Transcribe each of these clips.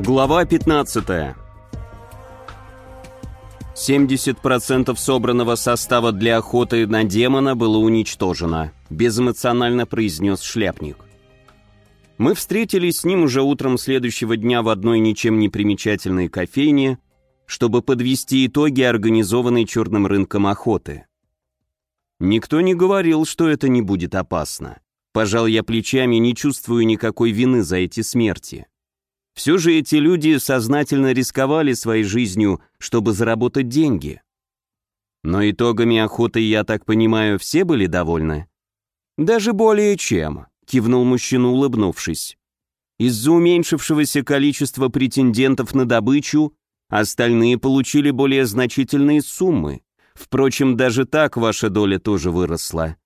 Глава 15. 70% собранного состава для охоты на демона было уничтожено, безэмоционально произнес шляпник. Мы встретились с ним уже утром следующего дня в одной ничем не примечательной кофейне, чтобы подвести итоги организованной черным рынком охоты. Никто не говорил, что это не будет опасно. Пожал я плечами, не чувствую никакой вины за эти смерти. Все же эти люди сознательно рисковали своей жизнью, чтобы заработать деньги. Но итогами охоты, я так понимаю, все были довольны? Даже более чем, кивнул мужчина, улыбнувшись. Из-за уменьшившегося количества претендентов на добычу, остальные получили более значительные суммы. Впрочем, даже так ваша доля тоже выросла.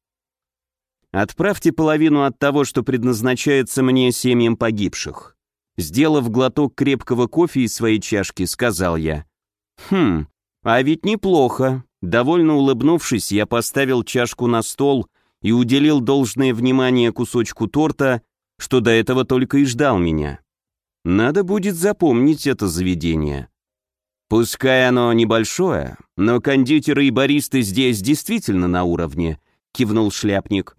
Отправьте половину от того, что предназначается мне семьям погибших. Сделав глоток крепкого кофе из своей чашки, сказал я. «Хм, а ведь неплохо». Довольно улыбнувшись, я поставил чашку на стол и уделил должное внимание кусочку торта, что до этого только и ждал меня. Надо будет запомнить это заведение. Пускай оно небольшое, но кондитеры и баристы здесь действительно на уровне, кивнул шляпник.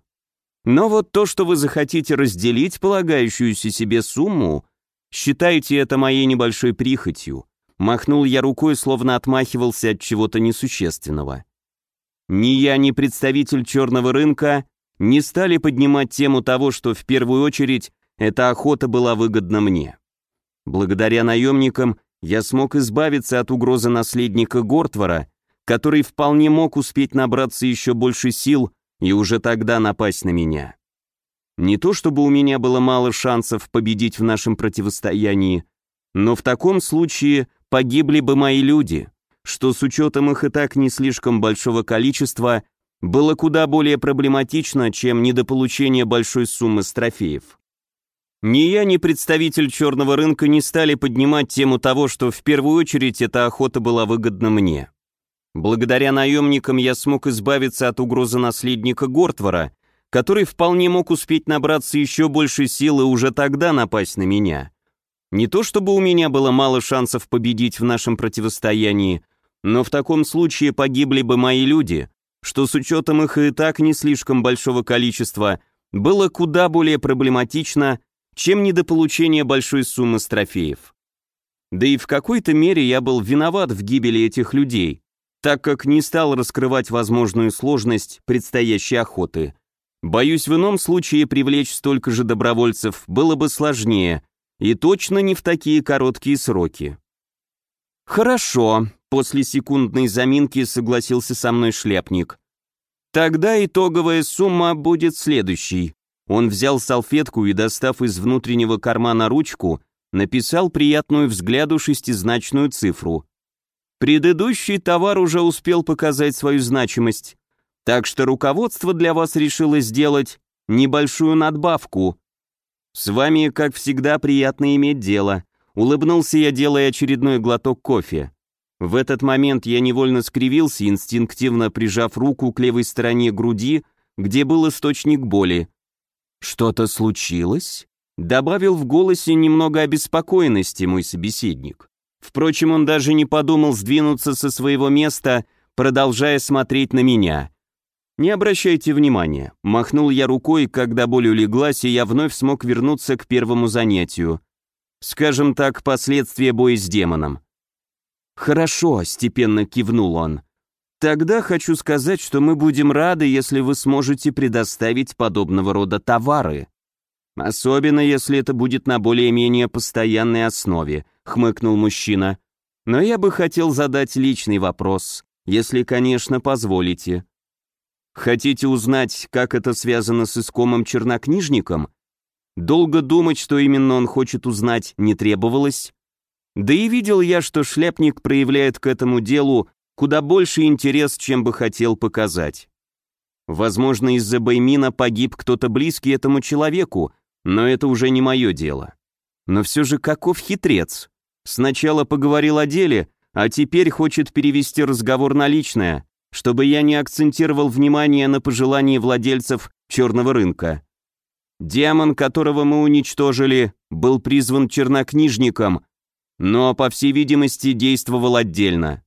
Но вот то, что вы захотите разделить полагающуюся себе сумму, Считайте это моей небольшой прихотью. Махнул я рукой, словно отмахивался от чего-то несущественного. Ни я, ни представитель черного рынка не стали поднимать тему того, что в первую очередь эта охота была выгодна мне. Благодаря наемникам я смог избавиться от угрозы наследника Гортвара, который вполне мог успеть набраться еще больше сил и уже тогда напасть на меня. Не то чтобы у меня было мало шансов победить в нашем противостоянии, но в таком случае погибли бы мои люди, что с учетом их и так не слишком большого количества было куда более проблематично, чем недополучение большой суммы с трофеев. Ни я, ни представитель черного рынка не стали поднимать тему того, что в первую очередь эта охота была выгодна мне. Благодаря наемникам я смог избавиться от угрозы наследника Гортвара, который вполне мог успеть набраться еще больше сил и уже тогда напасть на меня. Не то чтобы у меня было мало шансов победить в нашем противостоянии, но в таком случае погибли бы мои люди, что с учетом их и так не слишком большого количества, было куда более проблематично, чем недополучение большой суммы с трофеев. Да и в какой-то мере я был виноват в гибели этих людей, так как не стал раскрывать возможную сложность предстоящей охоты. Боюсь, в ином случае привлечь столько же добровольцев было бы сложнее, и точно не в такие короткие сроки. «Хорошо», — после секундной заминки согласился со мной шляпник. «Тогда итоговая сумма будет следующей». Он взял салфетку и, достав из внутреннего кармана ручку, написал приятную взгляду шестизначную цифру. Предыдущий товар уже успел показать свою значимость. Так что руководство для вас решило сделать небольшую надбавку. С вами, как всегда, приятно иметь дело. Улыбнулся я, делая очередной глоток кофе. В этот момент я невольно скривился, инстинктивно прижав руку к левой стороне груди, где был источник боли. «Что-то случилось?» Добавил в голосе немного обеспокоенности мой собеседник. Впрочем, он даже не подумал сдвинуться со своего места, продолжая смотреть на меня. «Не обращайте внимания», — махнул я рукой, когда боль улеглась, и я вновь смог вернуться к первому занятию. Скажем так, последствия боя с демоном. «Хорошо», — степенно кивнул он. «Тогда хочу сказать, что мы будем рады, если вы сможете предоставить подобного рода товары. Особенно, если это будет на более-менее постоянной основе», — хмыкнул мужчина. «Но я бы хотел задать личный вопрос, если, конечно, позволите». Хотите узнать, как это связано с искомым чернокнижником? Долго думать, что именно он хочет узнать, не требовалось. Да и видел я, что шляпник проявляет к этому делу куда больше интерес, чем бы хотел показать. Возможно, из-за Баймина погиб кто-то близкий этому человеку, но это уже не мое дело. Но все же каков хитрец? Сначала поговорил о деле, а теперь хочет перевести разговор на личное чтобы я не акцентировал внимание на пожелании владельцев черного рынка. Демон, которого мы уничтожили, был призван чернокнижником, но, по всей видимости, действовал отдельно.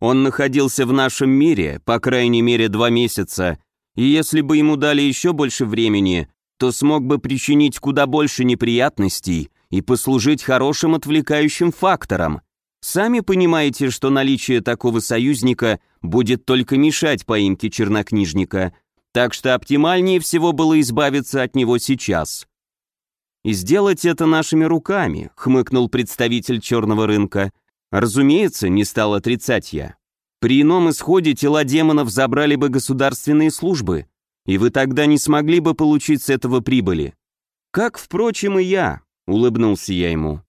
Он находился в нашем мире, по крайней мере, два месяца, и если бы ему дали еще больше времени, то смог бы причинить куда больше неприятностей и послужить хорошим отвлекающим фактором. Сами понимаете, что наличие такого союзника будет только мешать поимке чернокнижника, так что оптимальнее всего было избавиться от него сейчас. «И сделать это нашими руками», — хмыкнул представитель черного рынка. «Разумеется, не стал отрицать я. При ином исходе тела демонов забрали бы государственные службы, и вы тогда не смогли бы получить с этого прибыли. Как, впрочем, и я», — улыбнулся я ему.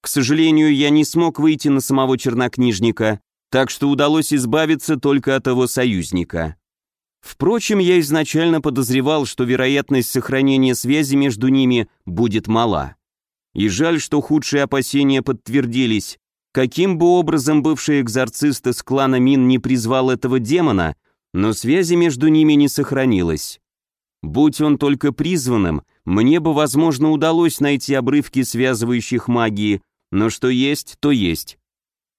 «К сожалению, я не смог выйти на самого чернокнижника, так что удалось избавиться только от его союзника. Впрочем, я изначально подозревал, что вероятность сохранения связи между ними будет мала. И жаль, что худшие опасения подтвердились. Каким бы образом бывший экзорцист из клана Мин не призвал этого демона, но связи между ними не сохранилось. Будь он только призванным, мне бы, возможно, удалось найти обрывки связывающих магии, но что есть, то есть.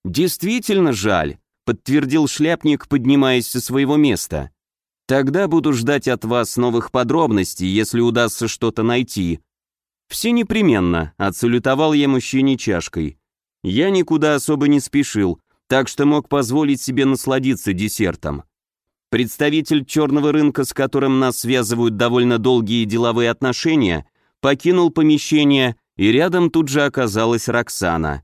Действительно жаль, подтвердил шляпник, поднимаясь со своего места. Тогда буду ждать от вас новых подробностей, если удастся что-то найти. Все непременно, отсалютовал я мужчине чашкой. Я никуда особо не спешил, так что мог позволить себе насладиться десертом. Представитель черного рынка, с которым нас связывают довольно долгие деловые отношения, покинул помещение, и рядом тут же оказалась Роксана.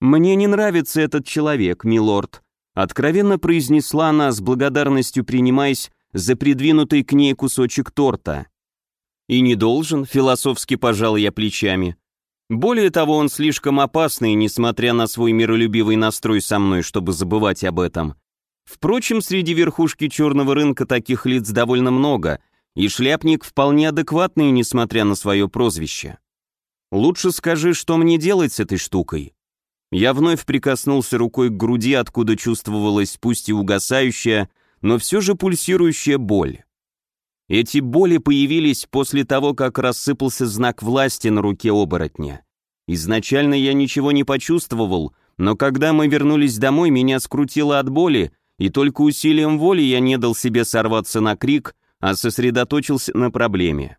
«Мне не нравится этот человек, милорд», откровенно произнесла она с благодарностью принимаясь за придвинутый к ней кусочек торта. И не должен, философски пожал я плечами. Более того, он слишком опасный, несмотря на свой миролюбивый настрой со мной, чтобы забывать об этом. Впрочем, среди верхушки черного рынка таких лиц довольно много, и шляпник вполне адекватный, несмотря на свое прозвище. Лучше скажи, что мне делать с этой штукой. Я вновь прикоснулся рукой к груди, откуда чувствовалась пусть и угасающая, но все же пульсирующая боль. Эти боли появились после того, как рассыпался знак власти на руке оборотня. Изначально я ничего не почувствовал, но когда мы вернулись домой, меня скрутило от боли, и только усилием воли я не дал себе сорваться на крик, а сосредоточился на проблеме.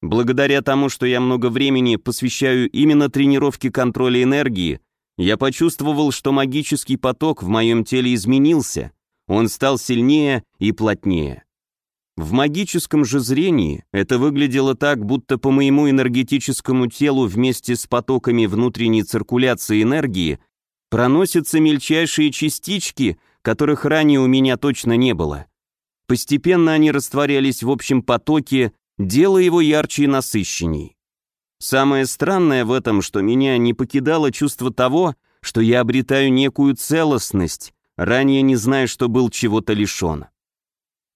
Благодаря тому, что я много времени посвящаю именно тренировке контроля энергии, я почувствовал, что магический поток в моем теле изменился, он стал сильнее и плотнее. В магическом же зрении это выглядело так, будто по моему энергетическому телу вместе с потоками внутренней циркуляции энергии проносятся мельчайшие частички, которых ранее у меня точно не было. Постепенно они растворялись в общем потоке, делая его ярче и насыщенней. Самое странное в этом, что меня не покидало чувство того, что я обретаю некую целостность, ранее не зная, что был чего-то лишен.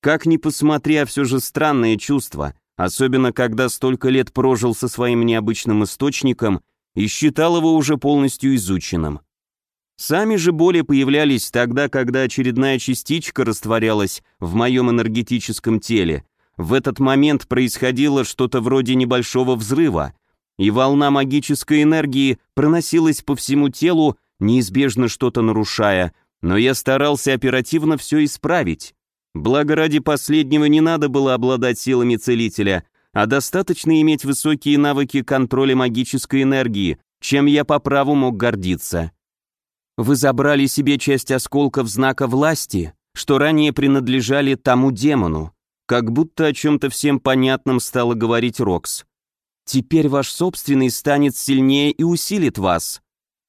Как ни посмотри, а все же странное чувство, особенно когда столько лет прожил со своим необычным источником и считал его уже полностью изученным. Сами же боли появлялись тогда, когда очередная частичка растворялась в моем энергетическом теле. В этот момент происходило что-то вроде небольшого взрыва, и волна магической энергии проносилась по всему телу, неизбежно что-то нарушая, но я старался оперативно все исправить. Благо ради последнего не надо было обладать силами целителя, а достаточно иметь высокие навыки контроля магической энергии, чем я по праву мог гордиться. Вы забрали себе часть осколков знака власти, что ранее принадлежали тому демону, как будто о чем-то всем понятном стало говорить Рокс. Теперь ваш собственный станет сильнее и усилит вас.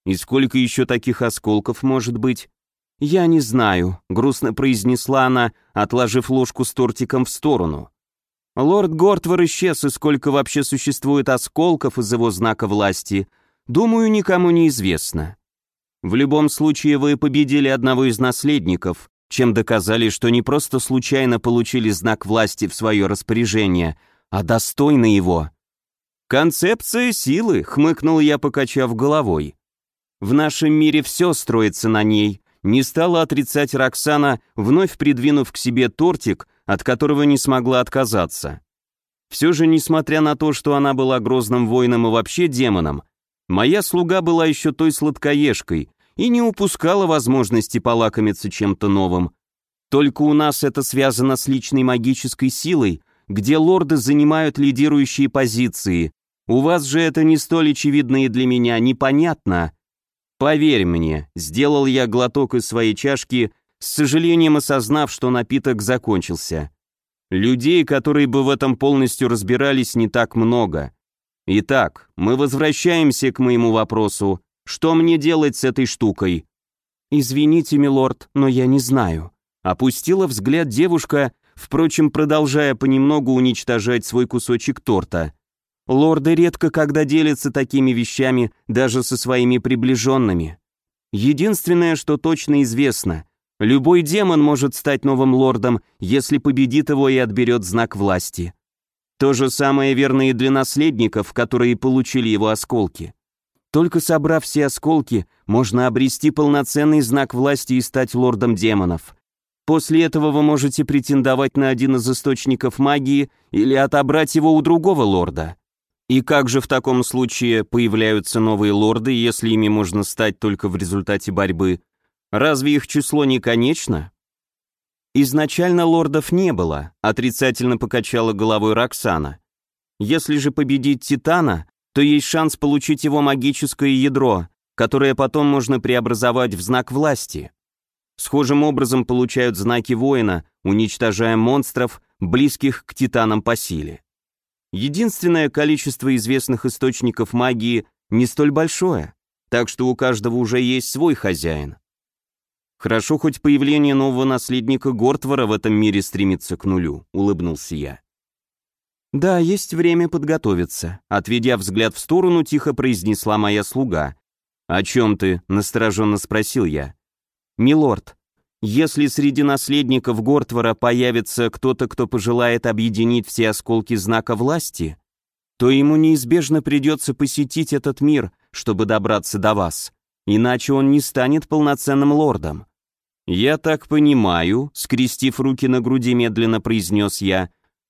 И сколько еще таких осколков может быть? «Я не знаю», — грустно произнесла она, отложив ложку с тортиком в сторону. «Лорд Гортвар исчез, и сколько вообще существует осколков из его знака власти, думаю, никому не известно. В любом случае вы победили одного из наследников, чем доказали, что не просто случайно получили знак власти в свое распоряжение, а достойны его». «Концепция силы», — хмыкнул я, покачав головой. «В нашем мире все строится на ней», не стала отрицать Роксана, вновь придвинув к себе тортик, от которого не смогла отказаться. Все же, несмотря на то, что она была грозным воином и вообще демоном, Моя слуга была еще той сладкоежкой и не упускала возможности полакомиться чем-то новым. Только у нас это связано с личной магической силой, где лорды занимают лидирующие позиции. У вас же это не столь очевидно и для меня непонятно. Поверь мне, сделал я глоток из своей чашки, с сожалением осознав, что напиток закончился. Людей, которые бы в этом полностью разбирались, не так много. Итак, мы возвращаемся к моему вопросу. Что мне делать с этой штукой? Извините, милорд, но я не знаю. Опустила взгляд девушка, впрочем, продолжая понемногу уничтожать свой кусочек торта. Лорды редко когда делятся такими вещами даже со своими приближенными. Единственное, что точно известно, Любой демон может стать новым лордом, если победит его и отберет знак власти. То же самое верно и для наследников, которые получили его осколки. Только собрав все осколки, можно обрести полноценный знак власти и стать лордом демонов. После этого вы можете претендовать на один из источников магии или отобрать его у другого лорда. И как же в таком случае появляются новые лорды, если ими можно стать только в результате борьбы? Разве их число не конечно? Изначально лордов не было, отрицательно покачала головой Роксана. Если же победить Титана, то есть шанс получить его магическое ядро, которое потом можно преобразовать в знак власти. Схожим образом получают знаки воина, уничтожая монстров, близких к титанам по силе. Единственное количество известных источников магии не столь большое, так что у каждого уже есть свой хозяин. Хорошо, хоть появление нового наследника Гортвара в этом мире стремится к нулю, улыбнулся я. Да, есть время подготовиться, отведя взгляд в сторону, тихо произнесла моя слуга. О чем ты? настороженно спросил я. Милорд, если среди наследников Гортвара появится кто-то, кто пожелает объединить все осколки знака власти, то ему неизбежно придется посетить этот мир, чтобы добраться до вас, иначе он не станет полноценным лордом. «Я так понимаю», — скрестив руки на груди, медленно произнес я,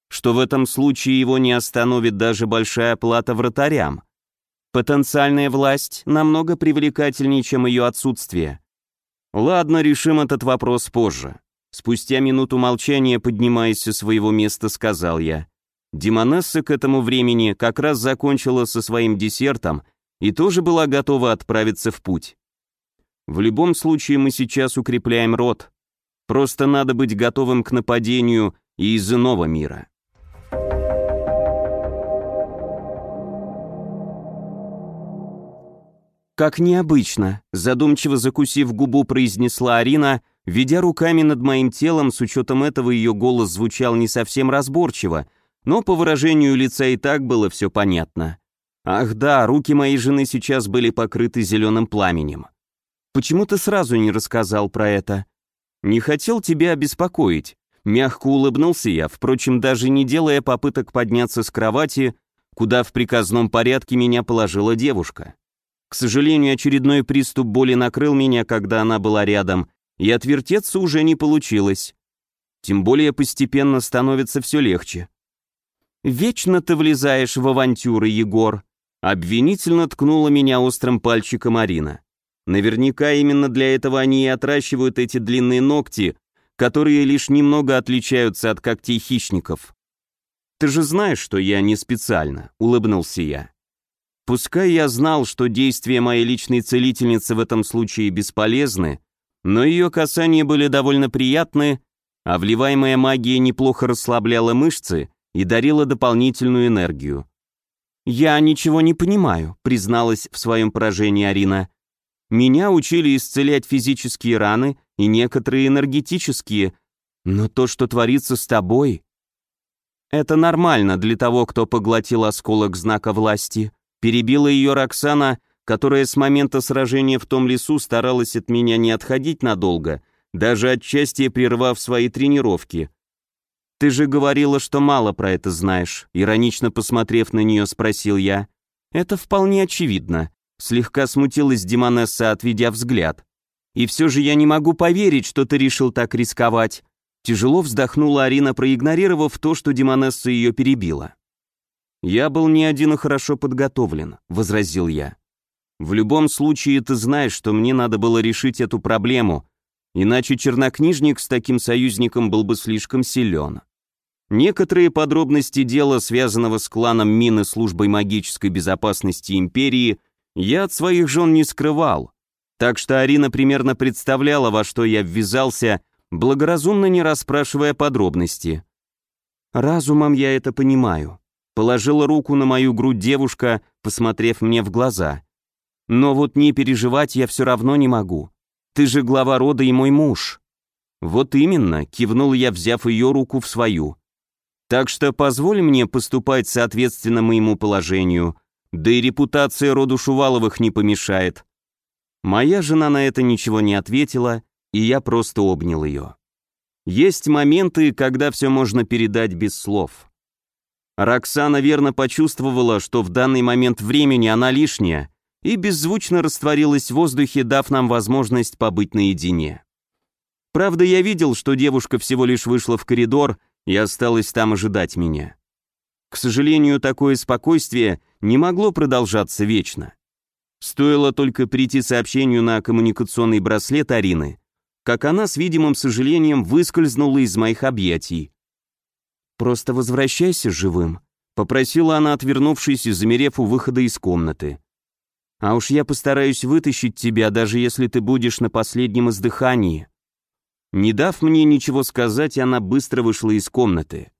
«что в этом случае его не остановит даже большая плата вратарям. Потенциальная власть намного привлекательнее, чем ее отсутствие. Ладно, решим этот вопрос позже». Спустя минуту молчания, поднимаясь со своего места, сказал я. Демонесса к этому времени как раз закончила со своим десертом и тоже была готова отправиться в путь. В любом случае мы сейчас укрепляем рот. Просто надо быть готовым к нападению и из иного мира. «Как необычно», — задумчиво закусив губу, произнесла Арина, ведя руками над моим телом, с учетом этого ее голос звучал не совсем разборчиво, но по выражению лица и так было все понятно. Ах да, руки моей жены сейчас были покрыты зеленым пламенем. Почему ты сразу не рассказал про это? Не хотел тебя обеспокоить. Мягко улыбнулся я, впрочем, даже не делая попыток подняться с кровати, куда в приказном порядке меня положила девушка. К сожалению, очередной приступ боли накрыл меня, когда она была рядом, и отвертеться уже не получилось. Тем более постепенно становится все легче. «Вечно ты влезаешь в авантюры, Егор», обвинительно ткнула меня острым пальчиком Арина. Наверняка именно для этого они и отращивают эти длинные ногти, которые лишь немного отличаются от когтей хищников. «Ты же знаешь, что я не специально», — улыбнулся я. Пускай я знал, что действия моей личной целительницы в этом случае бесполезны, но ее касания были довольно приятны, а вливаемая магия неплохо расслабляла мышцы и дарила дополнительную энергию. «Я ничего не понимаю», — призналась в своем поражении Арина. Меня учили исцелять физические раны и некоторые энергетические, но то, что творится с тобой... Это нормально для того, кто поглотил осколок знака власти. Перебила ее Роксана, которая с момента сражения в том лесу старалась от меня не отходить надолго, даже отчасти прервав свои тренировки. «Ты же говорила, что мало про это знаешь», иронично посмотрев на нее, спросил я. «Это вполне очевидно. Слегка смутилась Димонесса, отведя взгляд. «И все же я не могу поверить, что ты решил так рисковать». Тяжело вздохнула Арина, проигнорировав то, что Димонесса ее перебила. «Я был не один и хорошо подготовлен», — возразил я. В любом случае ты знаешь, что мне надо было решить эту проблему, иначе чернокнижник с таким союзником был бы слишком силен. Некоторые подробности дела, связанного с кланом Мины службой магической безопасности Империи, я от своих жен не скрывал, так что Арина примерно представляла, во что я ввязался, благоразумно не расспрашивая подробности. Разумом я это понимаю. Положила руку на мою грудь девушка, посмотрев мне в глаза. Но вот не переживать я все равно не могу. Ты же глава рода и мой муж. Вот именно, кивнул я, взяв ее руку в свою. Так что позволь мне поступать соответственно моему положению, да и репутация роду Шуваловых не помешает. Моя жена на это ничего не ответила, и я просто обнял ее. Есть моменты, когда все можно передать без слов. Роксана верно почувствовала, что в данный момент времени она лишняя, и беззвучно растворилась в воздухе, дав нам возможность побыть наедине. Правда, я видел, что девушка всего лишь вышла в коридор и осталась там ожидать меня. К сожалению, такое спокойствие не могло продолжаться вечно. Стоило только прийти сообщению на коммуникационный браслет Арины, как она с видимым сожалением выскользнула из моих объятий. «Просто возвращайся живым», — попросила она, отвернувшись и замерев у выхода из комнаты. А уж я постараюсь вытащить тебя, даже если ты будешь на последнем издыхании». Не дав мне ничего сказать, она быстро вышла из комнаты.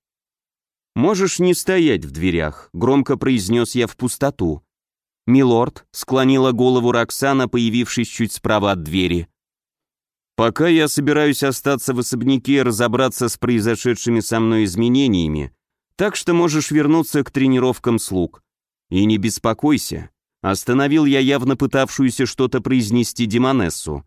«Можешь не стоять в дверях», — громко произнес я в пустоту. «Милорд», — склонила голову Роксана, появившись чуть справа от двери. «Пока я собираюсь остаться в особняке и разобраться с произошедшими со мной изменениями, так что можешь вернуться к тренировкам слуг. И не беспокойся, Остановил я явно пытавшуюся что-то произнести Демонессу.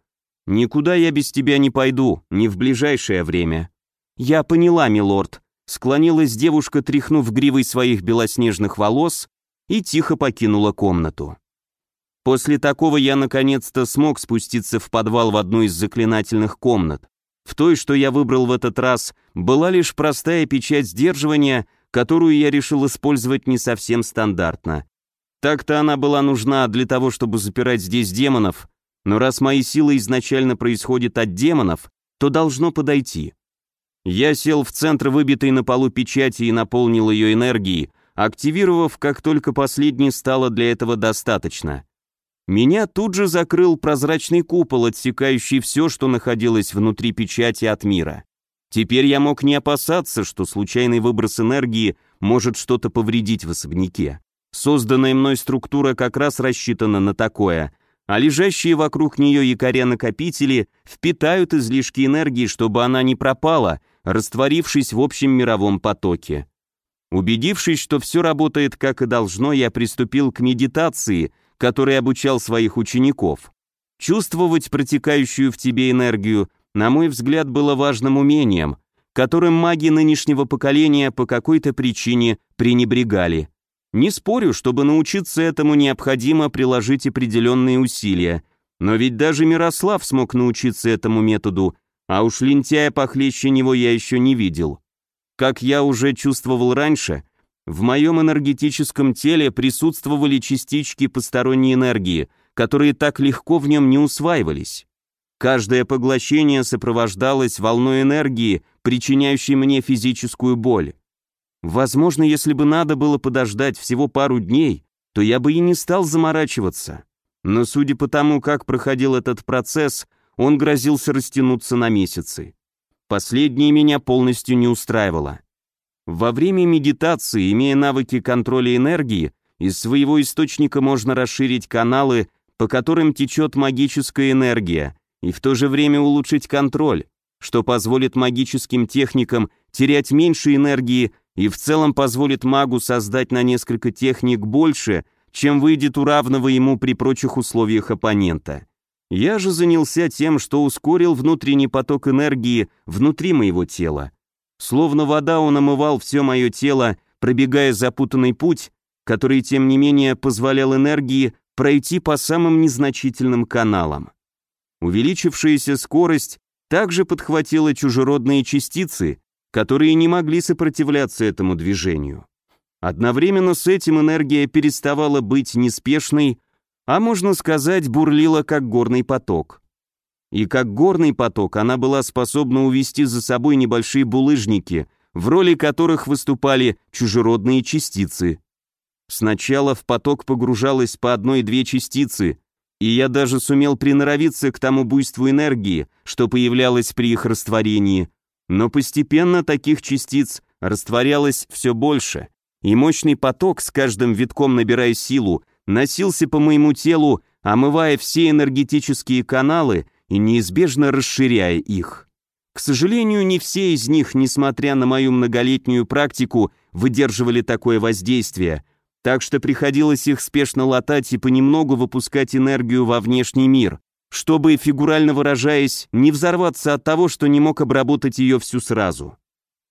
«Никуда я без тебя не пойду, не в ближайшее время». «Я поняла, милорд», — склонилась девушка, тряхнув гривой своих белоснежных волос, и тихо покинула комнату. После такого я наконец-то смог спуститься в подвал в одну из заклинательных комнат. В той, что я выбрал в этот раз, была лишь простая печать сдерживания, которую я решил использовать не совсем стандартно. Так-то она была нужна для того, чтобы запирать здесь демонов, но раз мои силы изначально происходят от демонов, то должно подойти. Я сел в центр выбитой на полу печати и наполнил ее энергией, активировав, как только последней стало для этого достаточно. Меня тут же закрыл прозрачный купол, отсекающий все, что находилось внутри печати от мира. Теперь я мог не опасаться, что случайный выброс энергии может что-то повредить в особняке. Созданная мной структура как раз рассчитана на такое, а лежащие вокруг нее якоря-накопители впитают излишки энергии, чтобы она не пропала, растворившись в общем мировом потоке. Убедившись, что все работает как и должно, я приступил к медитации, которой обучал своих учеников. Чувствовать протекающую в тебе энергию, на мой взгляд, было важным умением, которым маги нынешнего поколения по какой-то причине пренебрегали. Не спорю, чтобы научиться этому необходимо приложить определенные усилия, но ведь даже Мирослав смог научиться этому методу, а уж лентяя похлеще него я еще не видел. Как я уже чувствовал раньше, в моем энергетическом теле присутствовали частички посторонней энергии, которые так легко в нем не усваивались. Каждое поглощение сопровождалось волной энергии, причиняющей мне физическую боль. Возможно, если бы надо было подождать всего пару дней, то я бы и не стал заморачиваться. Но судя по тому, как проходил этот процесс, он грозился растянуться на месяцы. Последнее меня полностью не устраивало. Во время медитации, имея навыки контроля энергии, из своего источника можно расширить каналы, по которым течет магическая энергия, и в то же время улучшить контроль, что позволит магическим техникам терять меньше энергии и в целом позволит магу создать на несколько техник больше, чем выйдет у равного ему при прочих условиях оппонента. Я же занялся тем, что ускорил внутренний поток энергии внутри моего тела. Словно вода он омывал все мое тело, пробегая запутанный путь, который, тем не менее, позволял энергии пройти по самым незначительным каналам. Увеличившаяся скорость также подхватила чужеродные частицы, которые не могли сопротивляться этому движению. Одновременно с этим энергия переставала быть неспешной, а можно сказать, бурлила как горный поток. И как горный поток она была способна увести за собой небольшие булыжники, в роли которых выступали чужеродные частицы. Сначала в поток погружалось по одной-две частицы, и я даже сумел приноровиться к тому буйству энергии, что появлялось при их растворении, но постепенно таких частиц растворялось все больше, и мощный поток, с каждым витком набирая силу, носился по моему телу, омывая все энергетические каналы и неизбежно расширяя их. К сожалению, не все из них, несмотря на мою многолетнюю практику, выдерживали такое воздействие, так что приходилось их спешно латать и понемногу выпускать энергию во внешний мир, чтобы, фигурально выражаясь, не взорваться от того, что не мог обработать ее всю сразу.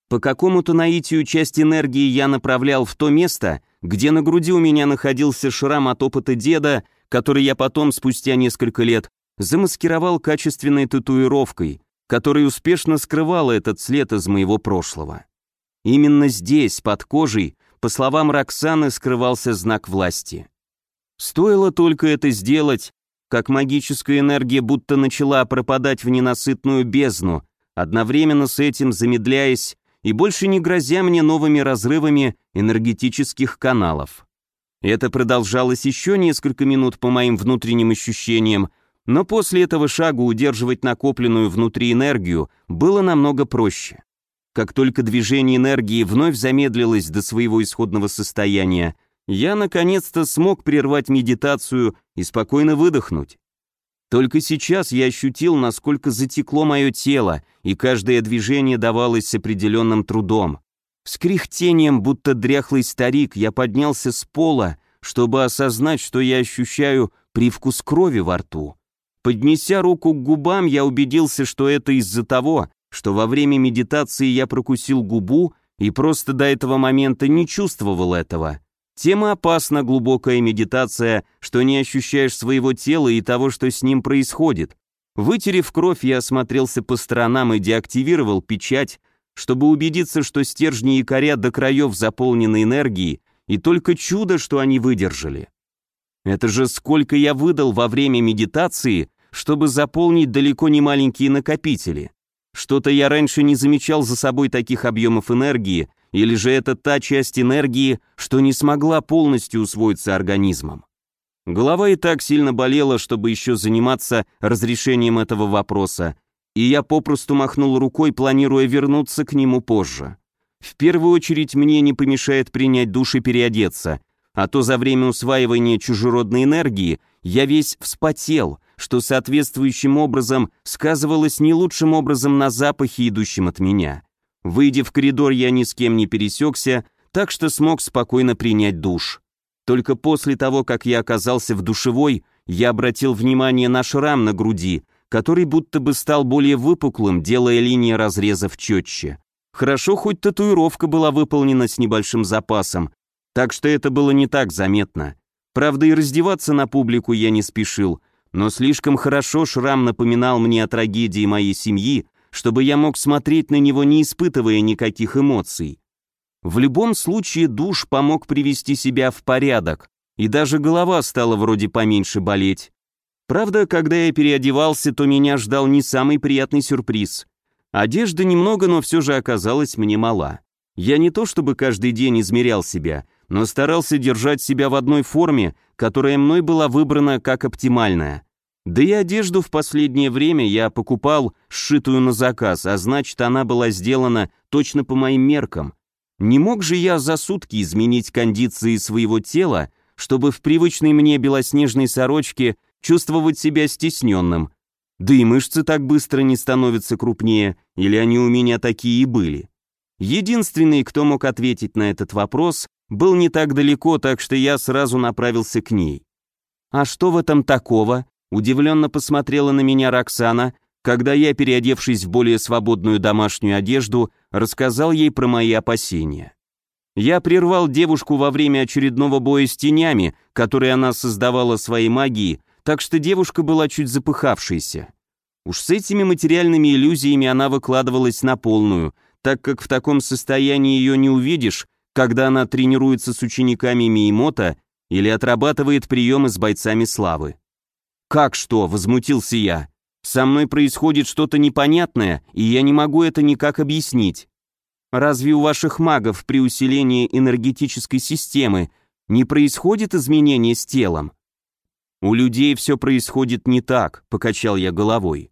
По какому-то наитию часть энергии я направлял в то место, где на груди у меня находился шрам от опыта деда, который я потом, спустя несколько лет, замаскировал качественной татуировкой, которая успешно скрывала этот след из моего прошлого. Именно здесь, под кожей, по словам Роксаны, скрывался знак власти. Стоило только это сделать, как магическая энергия будто начала пропадать в ненасытную бездну, одновременно с этим замедляясь и больше не грозя мне новыми разрывами энергетических каналов. Это продолжалось еще несколько минут по моим внутренним ощущениям, но после этого шага удерживать накопленную внутри энергию было намного проще. Как только движение энергии вновь замедлилось до своего исходного состояния, я наконец-то смог прервать медитацию и спокойно выдохнуть. Только сейчас я ощутил, насколько затекло мое тело, и каждое движение давалось с определенным трудом. С кряхтением, будто дряхлый старик, я поднялся с пола, чтобы осознать, что я ощущаю привкус крови во рту. Поднеся руку к губам, я убедился, что это из-за того, что во время медитации я прокусил губу и просто до этого момента не чувствовал этого. Тема опасна, глубокая медитация, что не ощущаешь своего тела и того, что с ним происходит. Вытерев кровь, я осмотрелся по сторонам и деактивировал печать, чтобы убедиться, что стержни якоря до краев заполнены энергией, и только чудо, что они выдержали. Это же сколько я выдал во время медитации, чтобы заполнить далеко не маленькие накопители. Что-то я раньше не замечал за собой таких объемов энергии, или же это та часть энергии, что не смогла полностью усвоиться организмом? Голова и так сильно болела, чтобы еще заниматься разрешением этого вопроса, и я попросту махнул рукой, планируя вернуться к нему позже. В первую очередь мне не помешает принять душ и переодеться, а то за время усваивания чужеродной энергии я весь вспотел, что соответствующим образом сказывалось не лучшим образом на запахе, идущем от меня. Выйдя в коридор, я ни с кем не пересекся, так что смог спокойно принять душ. Только после того, как я оказался в душевой, я обратил внимание на шрам на груди, который будто бы стал более выпуклым, делая линии разрезов четче. Хорошо, хоть татуировка была выполнена с небольшим запасом, так что это было не так заметно. Правда, и раздеваться на публику я не спешил, но слишком хорошо шрам напоминал мне о трагедии моей семьи, чтобы я мог смотреть на него, не испытывая никаких эмоций. В любом случае душ помог привести себя в порядок, и даже голова стала вроде поменьше болеть. Правда, когда я переодевался, то меня ждал не самый приятный сюрприз. Одежда немного, но все же оказалась мне мала. Я не то чтобы каждый день измерял себя, но старался держать себя в одной форме, которая мной была выбрана как оптимальная. Да и одежду в последнее время я покупал, сшитую на заказ, а значит, она была сделана точно по моим меркам. Не мог же я за сутки изменить кондиции своего тела, чтобы в привычной мне белоснежной сорочке чувствовать себя стесненным. Да и мышцы так быстро не становятся крупнее, или они у меня такие и были. Единственный, кто мог ответить на этот вопрос, был не так далеко, так что я сразу направился к ней. «А что в этом такого?» Удивленно посмотрела на меня Роксана, когда я, переодевшись в более свободную домашнюю одежду, рассказал ей про мои опасения. Я прервал девушку во время очередного боя с тенями, который она создавала своей магией, так что девушка была чуть запыхавшейся. Уж с этими материальными иллюзиями она выкладывалась на полную, так как в таком состоянии ее не увидишь, когда она тренируется с учениками Миемота или отрабатывает приемы с бойцами славы. «Как что?» — возмутился я. «Со мной происходит что-то непонятное, и я не могу это никак объяснить. Разве у ваших магов при усилении энергетической системы не происходит изменения с телом?» «У людей все происходит не так», — покачал я головой.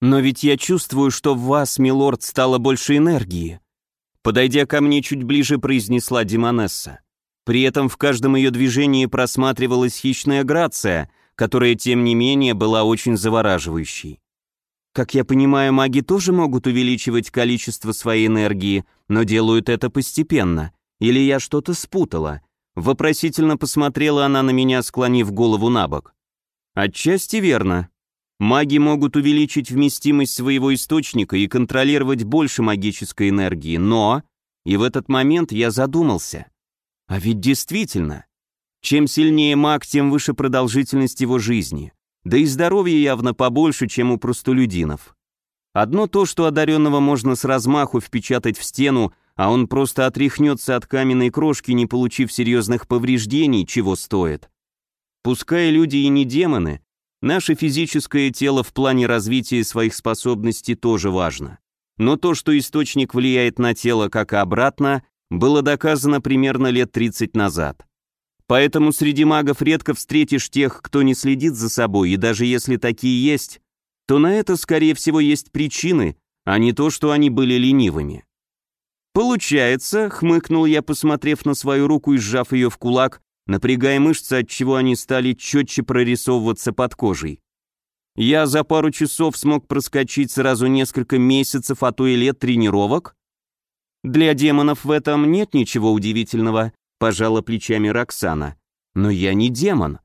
«Но ведь я чувствую, что в вас, милорд, стало больше энергии». Подойдя ко мне чуть ближе, произнесла Димонесса. При этом в каждом ее движении просматривалась хищная грация, которая, тем не менее, была очень завораживающей. Как я понимаю, маги тоже могут увеличивать количество своей энергии, но делают это постепенно. Или я что-то спутала? Вопросительно посмотрела она на меня, склонив голову на бок. Отчасти верно. Маги могут увеличить вместимость своего источника и контролировать больше магической энергии, но... И в этот момент я задумался. А ведь действительно, чем сильнее маг, тем выше продолжительность его жизни. Да и здоровье явно побольше, чем у простолюдинов. Одно то, что одаренного можно с размаху впечатать в стену, а он просто отряхнется от каменной крошки, не получив серьезных повреждений, чего стоит. Пускай люди и не демоны, наше физическое тело в плане развития своих способностей тоже важно. Но то, что источник влияет на тело как и обратно, было доказано примерно лет 30 назад. Поэтому среди магов редко встретишь тех, кто не следит за собой, и даже если такие есть, то на это, скорее всего, есть причины, а не то, что они были ленивыми. «Получается», — хмыкнул я, посмотрев на свою руку и сжав ее в кулак, напрягая мышцы, отчего они стали четче прорисовываться под кожей. Я за пару часов смог проскочить сразу несколько месяцев, а то и лет тренировок? Для демонов в этом нет ничего удивительного, пожала плечами Роксана. Но я не демон.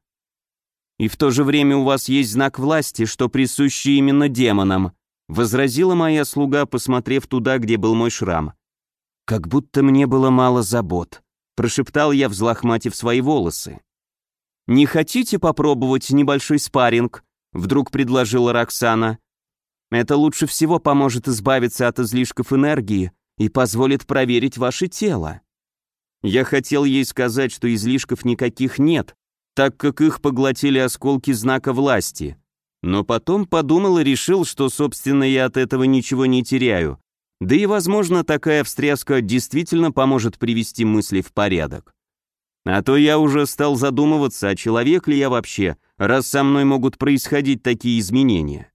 И в то же время у вас есть знак власти, что присущий именно демонам, возразила моя слуга, посмотрев туда, где был мой шрам. Как будто мне было мало забот, прошептал я, взлохматив свои волосы. Не хотите попробовать небольшой спарринг? Вдруг предложила Роксана. Это лучше всего поможет избавиться от излишков энергии и позволит проверить ваше тело. Я хотел ей сказать, что излишков никаких нет, так как их поглотили осколки знака власти. Но потом подумал и решил, что, собственно, я от этого ничего не теряю. Да и, возможно, такая встряска действительно поможет привести мысли в порядок. А то я уже стал задумываться, а человек ли я вообще, раз со мной могут происходить такие изменения.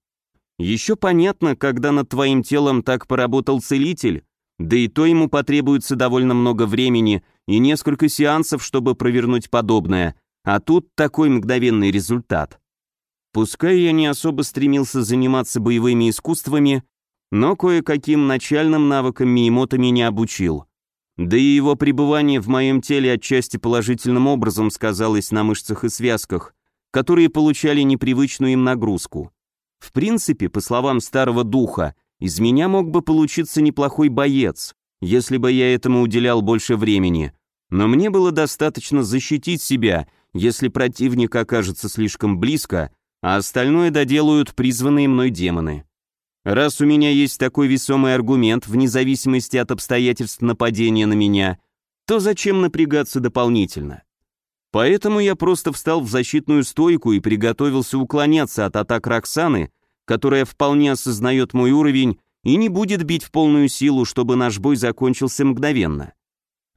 Еще понятно, когда над твоим телом так поработал целитель, да и то ему потребуется довольно много времени и несколько сеансов, чтобы провернуть подобное, а тут такой мгновенный результат. Пускай я не особо стремился заниматься боевыми искусствами, но кое-каким начальным навыкам Миемота меня обучил. Да и его пребывание в моем теле отчасти положительным образом сказалось на мышцах и связках, которые получали непривычную им нагрузку. В принципе, по словам старого духа, из меня мог бы получиться неплохой боец, если бы я этому уделял больше времени, но мне было достаточно защитить себя, если противник окажется слишком близко, а остальное доделают призванные мной демоны. Раз у меня есть такой весомый аргумент, вне зависимости от обстоятельств нападения на меня, то зачем напрягаться дополнительно? Поэтому я просто встал в защитную стойку и приготовился уклоняться от атак Роксаны, которая вполне осознает мой уровень и не будет бить в полную силу, чтобы наш бой закончился мгновенно.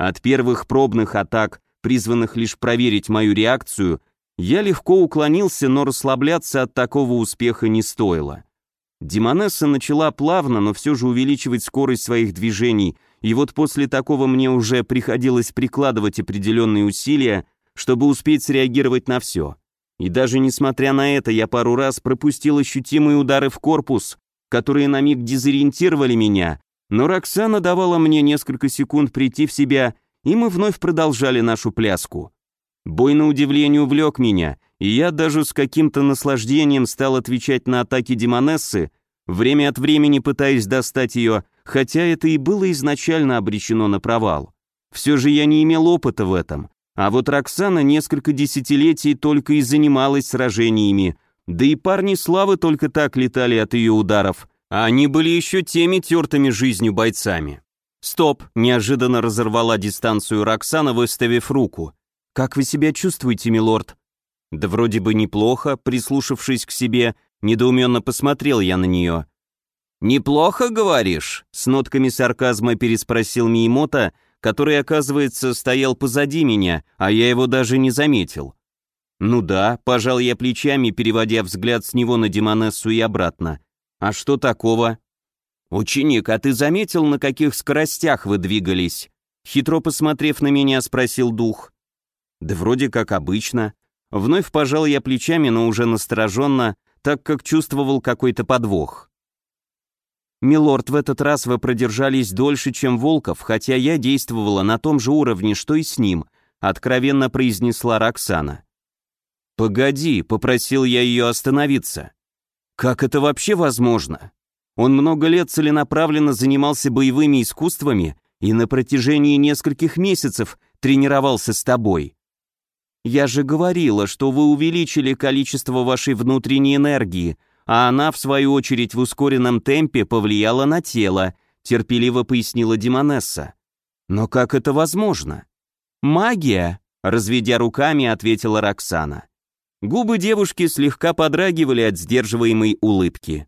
От первых пробных атак, призванных лишь проверить мою реакцию, я легко уклонился, но расслабляться от такого успеха не стоило. Демонесса начала плавно, но все же увеличивать скорость своих движений, и вот после такого мне уже приходилось прикладывать определенные усилия, чтобы успеть среагировать на все. И даже несмотря на это, я пару раз пропустил ощутимые удары в корпус, которые на миг дезориентировали меня, но Роксана давала мне несколько секунд прийти в себя, и мы вновь продолжали нашу пляску. Бой на удивление увлек меня, и я даже с каким-то наслаждением стал отвечать на атаки Демонессы, время от времени пытаясь достать ее, хотя это и было изначально обречено на провал. Все же я не имел опыта в этом, а вот Роксана несколько десятилетий только и занималась сражениями, да и парни славы только так летали от ее ударов, а они были еще теми тертыми жизнью бойцами. «Стоп!» – неожиданно разорвала дистанцию Роксана, выставив руку. «Как вы себя чувствуете, милорд?» «Да вроде бы неплохо», прислушавшись к себе, недоуменно посмотрел я на нее. «Неплохо, говоришь?» — с нотками сарказма переспросил Миемота, который, оказывается, стоял позади меня, а я его даже не заметил. «Ну да», — пожал я плечами, переводя взгляд с него на Демонессу и обратно. «А что такого?» «Ученик, а ты заметил, на каких скоростях вы двигались?» Хитро посмотрев на меня, спросил дух. «Да вроде как обычно». Вновь пожал я плечами, но уже настороженно, так как чувствовал какой-то подвох. «Милорд, в этот раз вы продержались дольше, чем Волков, хотя я действовала на том же уровне, что и с ним», откровенно произнесла Роксана. «Погоди», — попросил я ее остановиться. «Как это вообще возможно? Он много лет целенаправленно занимался боевыми искусствами и на протяжении нескольких месяцев тренировался с тобой. Я же говорила, что вы увеличили количество вашей внутренней энергии, а она, в свою очередь, в ускоренном темпе повлияла на тело», терпеливо пояснила Димонесса. «Но как это возможно?» «Магия», — разведя руками, ответила Роксана. Губы девушки слегка подрагивали от сдерживаемой улыбки.